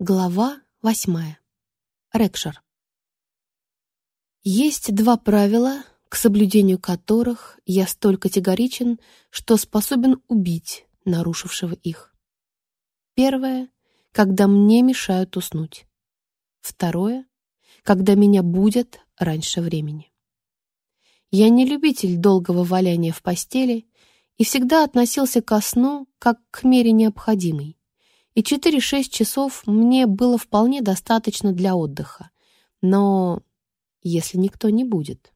Глава восьмая. Рекшер. Есть два правила, к соблюдению которых я столь категоричен, что способен убить нарушившего их. Первое — когда мне мешают уснуть. Второе — когда меня будят раньше времени. Я не любитель долгого валяния в постели и всегда относился ко сну как к мере необходимой и 4-6 часов мне было вполне достаточно для отдыха. Но если никто не будет...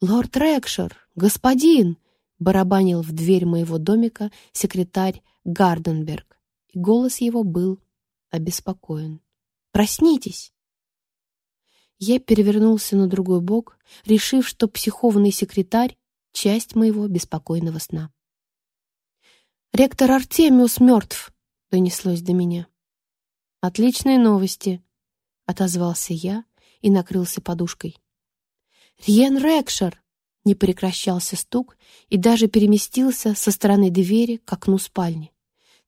«Лорд Рекшер, господин!» — барабанил в дверь моего домика секретарь Гарденберг, и голос его был обеспокоен. «Проснитесь!» Я перевернулся на другой бок, решив, что психованный секретарь — часть моего беспокойного сна. «Ректор Артемиус мертв!» Донеслось до меня. «Отличные новости», — отозвался я и накрылся подушкой. «Рьен Рекшер!» — не прекращался стук и даже переместился со стороны двери к окну спальни.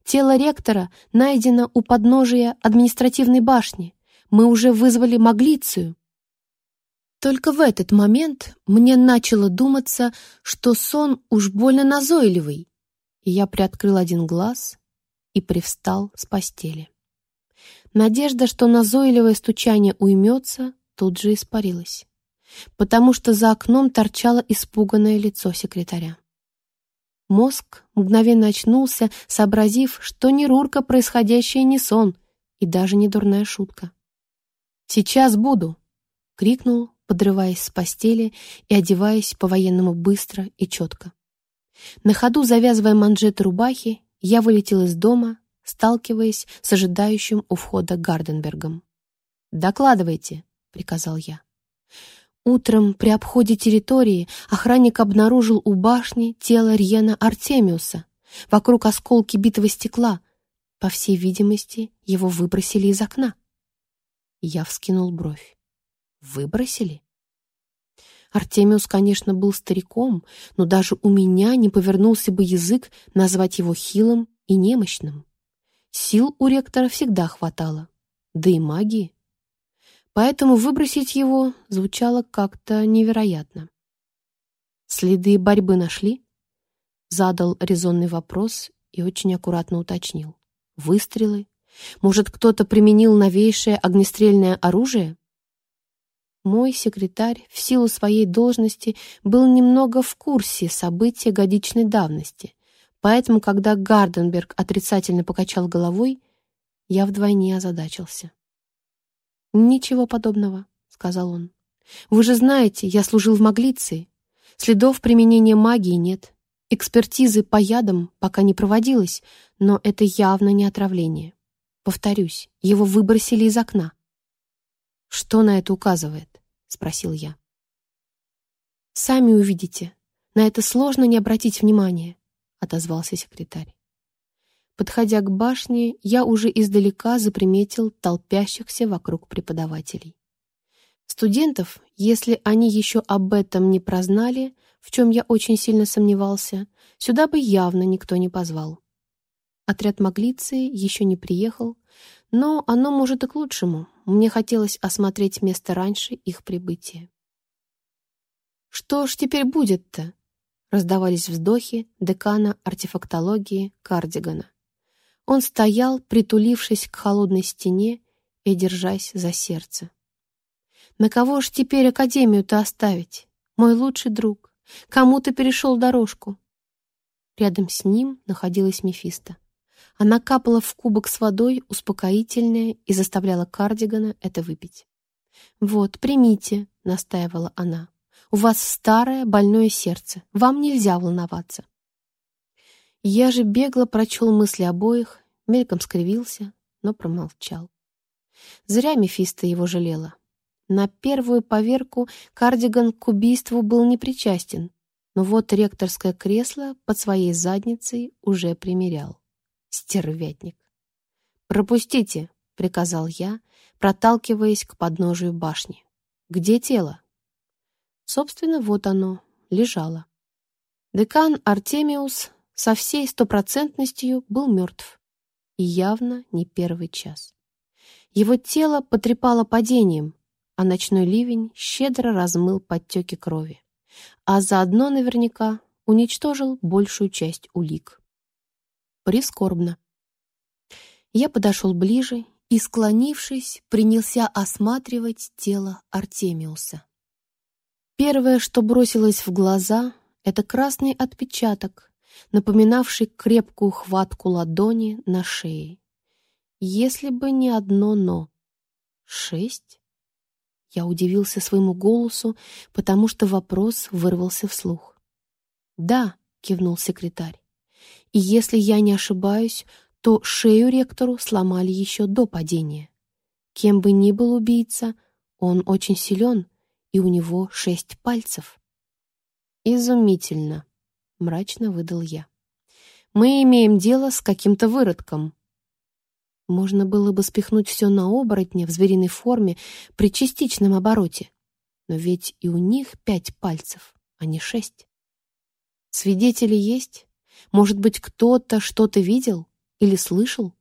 «Тело ректора найдено у подножия административной башни. Мы уже вызвали Маглицию». Только в этот момент мне начало думаться, что сон уж больно назойливый, и я приоткрыл один глаз и привстал с постели. Надежда, что назойливое стучание уймется, тут же испарилась, потому что за окном торчало испуганное лицо секретаря. Мозг мгновенно очнулся, сообразив, что не Рурка происходящее не сон и даже не дурная шутка. «Сейчас буду!» — крикнул, подрываясь с постели и одеваясь по-военному быстро и четко. На ходу завязывая манжеты рубахи я вылетел из дома, сталкиваясь с ожидающим у входа Гарденбергом. «Докладывайте», — приказал я. Утром при обходе территории охранник обнаружил у башни тело Рьена Артемиуса. Вокруг осколки битого стекла. По всей видимости, его выбросили из окна. Я вскинул бровь. «Выбросили?» Артемиус, конечно, был стариком, но даже у меня не повернулся бы язык назвать его хилым и немощным. Сил у ректора всегда хватало, да и магии. Поэтому выбросить его звучало как-то невероятно. «Следы борьбы нашли?» Задал резонный вопрос и очень аккуратно уточнил. «Выстрелы? Может, кто-то применил новейшее огнестрельное оружие?» Мой секретарь в силу своей должности был немного в курсе событий годичной давности, поэтому, когда Гарденберг отрицательно покачал головой, я вдвойне озадачился. «Ничего подобного», — сказал он. «Вы же знаете, я служил в Маглиции. Следов применения магии нет. Экспертизы по ядам пока не проводилось, но это явно не отравление. Повторюсь, его выбросили из окна. Что на это указывает? — спросил я. «Сами увидите. На это сложно не обратить внимания», — отозвался секретарь. Подходя к башне, я уже издалека заприметил толпящихся вокруг преподавателей. Студентов, если они еще об этом не прознали, в чем я очень сильно сомневался, сюда бы явно никто не позвал. Отряд Маглиции еще не приехал, но оно может и к лучшему. Мне хотелось осмотреть место раньше их прибытия. «Что ж теперь будет-то?» — раздавались вздохи декана артефактологии Кардигана. Он стоял, притулившись к холодной стене и держась за сердце. «На кого ж теперь академию-то оставить? Мой лучший друг. Кому-то перешел дорожку». Рядом с ним находилась Мефисто. Она капала в кубок с водой, успокоительное, и заставляла кардигана это выпить. «Вот, примите», — настаивала она. «У вас старое больное сердце, вам нельзя волноваться». Я же бегло прочел мысли обоих, мельком скривился, но промолчал. Зря Мефисто его жалела. На первую поверку кардиган к убийству был непричастен, но вот ректорское кресло под своей задницей уже примерял. Стервятник. «Пропустите!» — приказал я, проталкиваясь к подножию башни. «Где тело?» Собственно, вот оно, лежало. Декан Артемиус со всей стопроцентностью был мертв. И явно не первый час. Его тело потрепало падением, а ночной ливень щедро размыл подтеки крови, а заодно наверняка уничтожил большую часть улик. Прискорбно. Я подошел ближе и, склонившись, принялся осматривать тело Артемиуса. Первое, что бросилось в глаза, это красный отпечаток, напоминавший крепкую хватку ладони на шее. Если бы не одно «но». Шесть? Я удивился своему голосу, потому что вопрос вырвался вслух. «Да», — кивнул секретарь. «И если я не ошибаюсь, то шею ректору сломали еще до падения. Кем бы ни был убийца, он очень силен, и у него шесть пальцев». «Изумительно», — мрачно выдал я. «Мы имеем дело с каким-то выродком, можно было бы спихнуть все на оборотня в звериной форме при частичном обороте. Но ведь и у них пять пальцев, а не шесть. Свидетели есть? Может быть, кто-то что-то видел или слышал?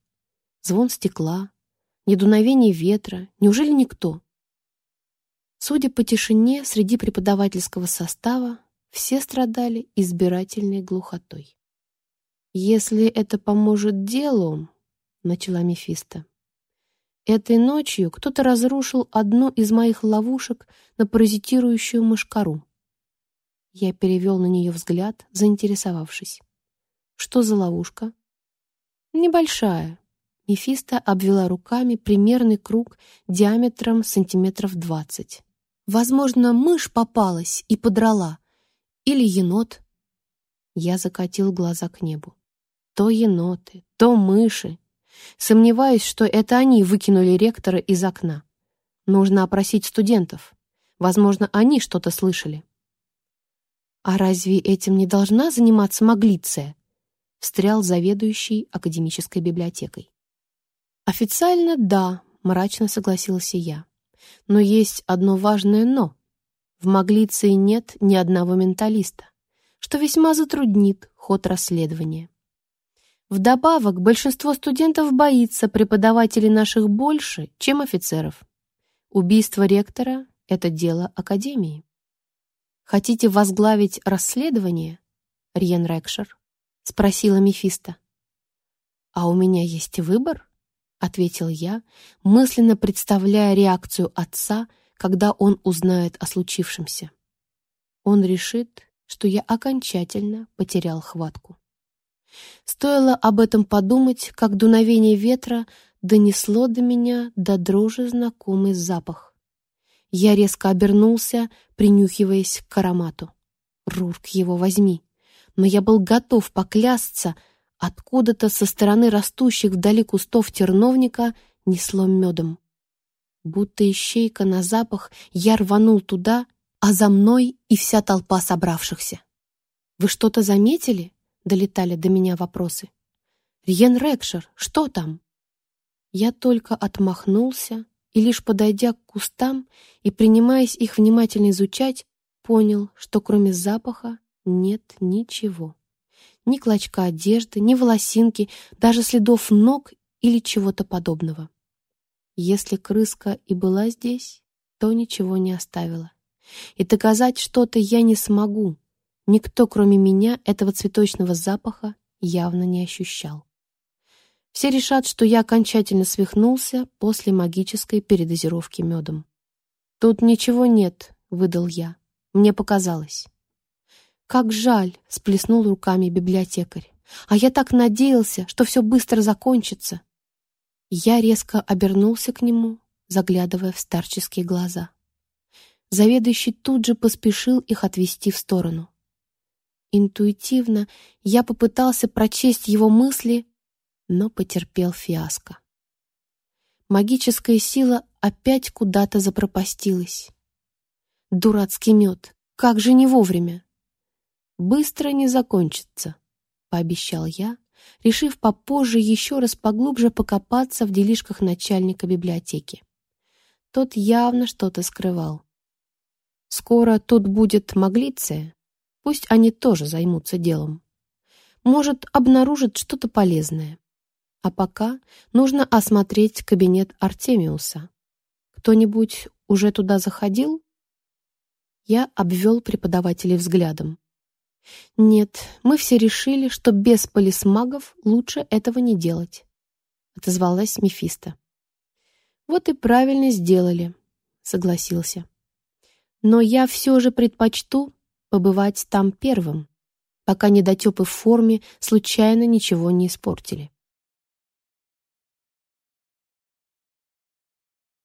Звон стекла, недуновение ветра. Неужели никто? Судя по тишине среди преподавательского состава, все страдали избирательной глухотой. Если это поможет делу, начала Мефисто. Этой ночью кто-то разрушил одну из моих ловушек на паразитирующую мышкару. Я перевел на нее взгляд, заинтересовавшись. Что за ловушка? Небольшая. Мефисто обвела руками примерный круг диаметром сантиметров двадцать. Возможно, мышь попалась и подрала. Или енот. Я закатил глаза к небу. То еноты, то мыши. Сомневаюсь, что это они выкинули ректора из окна. Нужно опросить студентов. Возможно, они что-то слышали. «А разве этим не должна заниматься Маглиция?» — встрял заведующий академической библиотекой. «Официально да», — мрачно согласился я. «Но есть одно важное «но». В Маглиции нет ни одного менталиста, что весьма затруднит ход расследования. Вдобавок, большинство студентов боится преподавателей наших больше, чем офицеров. Убийство ректора — это дело Академии. «Хотите возглавить расследование?» — Риен Рекшер спросила Мефисто. «А у меня есть выбор?» — ответил я, мысленно представляя реакцию отца, когда он узнает о случившемся. Он решит, что я окончательно потерял хватку. Стоило об этом подумать, как дуновение ветра донесло до меня до дрожи знакомый запах. Я резко обернулся, принюхиваясь к аромату. Рурк его возьми. Но я был готов поклясться, откуда-то со стороны растущих вдали кустов терновника несло медом. Будто ищейка на запах, я рванул туда, а за мной и вся толпа собравшихся. «Вы что-то заметили?» долетали до меня вопросы. «Риен Рекшер, что там?» Я только отмахнулся и, лишь подойдя к кустам и принимаясь их внимательно изучать, понял, что кроме запаха нет ничего. Ни клочка одежды, ни волосинки, даже следов ног или чего-то подобного. Если крыска и была здесь, то ничего не оставила. И доказать что-то я не смогу, Никто, кроме меня, этого цветочного запаха явно не ощущал. Все решат, что я окончательно свихнулся после магической передозировки медом. «Тут ничего нет», — выдал я. «Мне показалось». «Как жаль!» — сплеснул руками библиотекарь. «А я так надеялся, что все быстро закончится». Я резко обернулся к нему, заглядывая в старческие глаза. Заведующий тут же поспешил их отвести в сторону. Интуитивно я попытался прочесть его мысли, но потерпел фиаско. Магическая сила опять куда-то запропастилась. Дурацкий мед, как же не вовремя! Быстро не закончится, пообещал я, решив попозже еще раз поглубже покопаться в делишках начальника библиотеки. Тот явно что-то скрывал. Скоро тут будет Маглиция, Пусть они тоже займутся делом. Может, обнаружат что-то полезное. А пока нужно осмотреть кабинет Артемиуса. Кто-нибудь уже туда заходил? Я обвел преподавателей взглядом. «Нет, мы все решили, что без полисмагов лучше этого не делать», — отозвалась Мефисто. «Вот и правильно сделали», — согласился. «Но я все же предпочту побывать там первым, пока недотепы в форме случайно ничего не испортили».